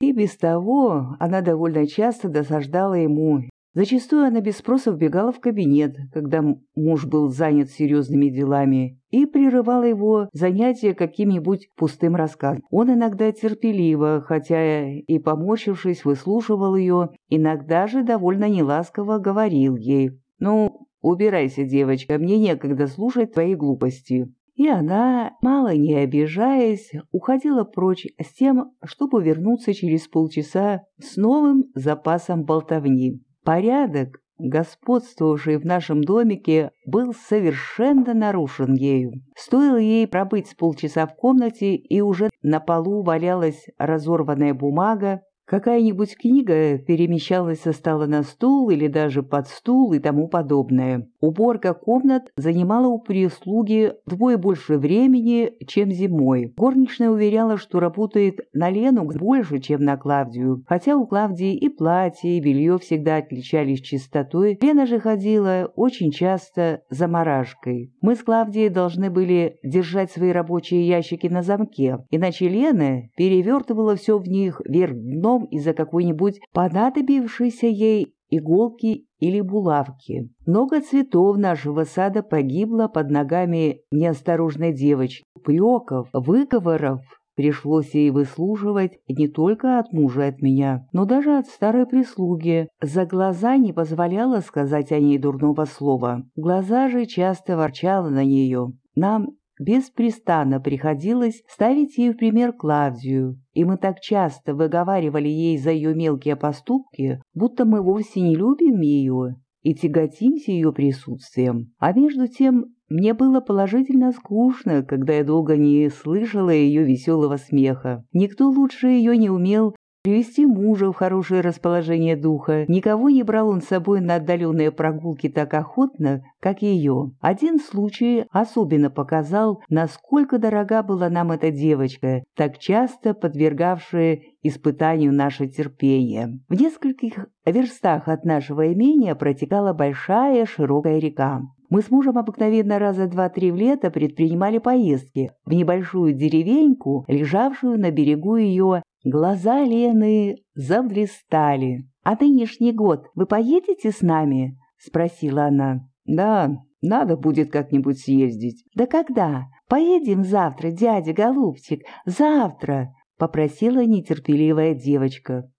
И без того она довольно часто досаждала ему. Зачастую она без спроса вбегала в кабинет, когда муж был занят серьезными делами, и прерывала его занятия каким-нибудь пустым рассказом. Он иногда терпеливо, хотя и поморщившись, выслушивал ее, иногда же довольно неласково говорил ей «Ну, убирайся, девочка, мне некогда слушать твои глупости». И она, мало не обижаясь, уходила прочь с тем, чтобы вернуться через полчаса с новым запасом болтовни. Порядок, господствовавший в нашем домике, был совершенно нарушен ею. Стоило ей пробыть с полчаса в комнате, и уже на полу валялась разорванная бумага, Какая-нибудь книга перемещалась со стола на стул или даже под стул и тому подобное. Уборка комнат занимала у прислуги вдвое больше времени, чем зимой. Горничная уверяла, что работает на Лену больше, чем на Клавдию. Хотя у Клавдии и платье, и белье всегда отличались чистотой, Лена же ходила очень часто за марашкой. Мы с Клавдией должны были держать свои рабочие ящики на замке, иначе Лена перевертывала все в них вверх дном дом из-за какой-нибудь понадобившейся ей иголки или булавки. Много цветов нашего сада погибло под ногами неосторожной девочки. Упреков, выговоров пришлось ей выслуживать не только от мужа от меня, но даже от старой прислуги. За глаза не позволяла сказать о ней дурного слова. Глаза же часто ворчала на нее. Нам беспрестанно приходилось ставить ей в пример Клавдию, и мы так часто выговаривали ей за ее мелкие поступки, будто мы вовсе не любим ее и тяготимся ее присутствием. А между тем мне было положительно скучно, когда я долго не слышала ее веселого смеха. Никто лучше ее не умел Привести мужа в хорошее расположение духа. Никого не брал он с собой на отдаленные прогулки так охотно, как ее. Один случай особенно показал, насколько дорога была нам эта девочка, так часто подвергавшая испытанию наше терпение. В нескольких верстах от нашего имения протекала большая широкая река. Мы с мужем обыкновенно раза два-три в лето предпринимали поездки в небольшую деревеньку, лежавшую на берегу ее Глаза Лены заблистали. «А нынешний год вы поедете с нами?» — спросила она. «Да, надо будет как-нибудь съездить». «Да когда? Поедем завтра, дядя Голубчик, завтра!» — попросила нетерпеливая девочка.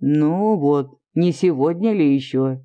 «Ну вот, не сегодня ли еще?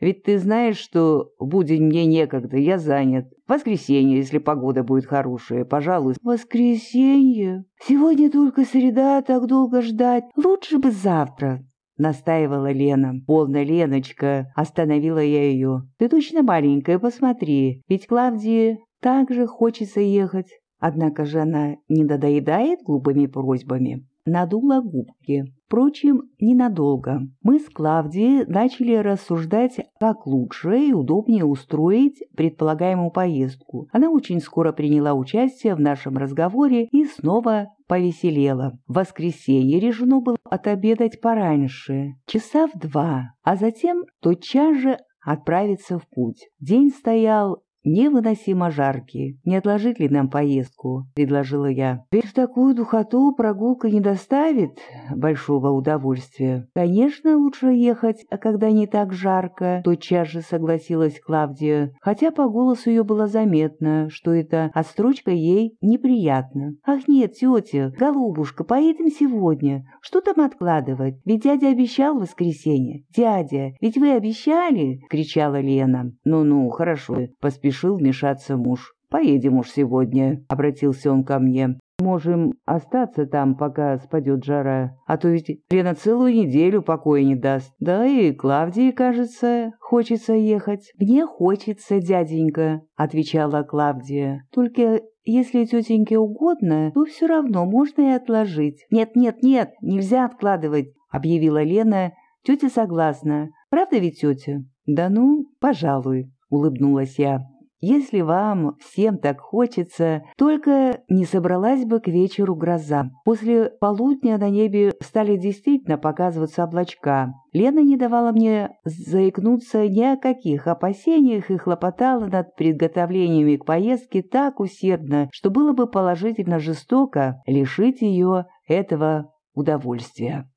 Ведь ты знаешь, что будет мне некогда, я занят. Воскресенье, если погода будет хорошая, пожалуй. Воскресенье? Сегодня только среда, так долго ждать. Лучше бы завтра. — настаивала Лена. «Полно, Леночка!» — остановила я ее. «Ты точно маленькая, посмотри, ведь Клавдии также хочется ехать». Однако же она не надоедает глупыми просьбами надула губки. Впрочем, ненадолго. Мы с Клавдией начали рассуждать, как лучше и удобнее устроить предполагаемую поездку. Она очень скоро приняла участие в нашем разговоре и снова повеселела. В воскресенье решено было отобедать пораньше, часа в два, а затем тотчас же отправиться в путь. День стоял невыносимо жаркие. Не отложить ли нам поездку?» — предложила я. «Ведь в такую духоту прогулка не доставит большого удовольствия. Конечно, лучше ехать, а когда не так жарко», — тотчас же согласилась Клавдия, хотя по голосу ее было заметно, что эта отстрочка ей неприятна. «Ах нет, тетя, голубушка, поедем сегодня. Что там откладывать? Ведь дядя обещал в воскресенье». «Дядя, ведь вы обещали?» — кричала Лена. «Ну-ну, хорошо, поспеши решил вмешаться муж. «Поедем уж сегодня», — обратился он ко мне. «Можем остаться там, пока спадет жара, а то ведь Лена целую неделю покоя не даст. Да и Клавдии, кажется, хочется ехать». «Мне хочется, дяденька», — отвечала Клавдия. «Только если тетеньке угодно, то все равно можно и отложить». «Нет, нет, нет, нельзя откладывать», — объявила Лена. «Тетя согласна. Правда ведь, тетя?» «Да ну, пожалуй», — улыбнулась я. Если вам всем так хочется, только не собралась бы к вечеру гроза. После полудня на небе стали действительно показываться облачка. Лена не давала мне заикнуться ни о каких опасениях и хлопотала над приготовлениями к поездке так усердно, что было бы положительно жестоко лишить ее этого удовольствия.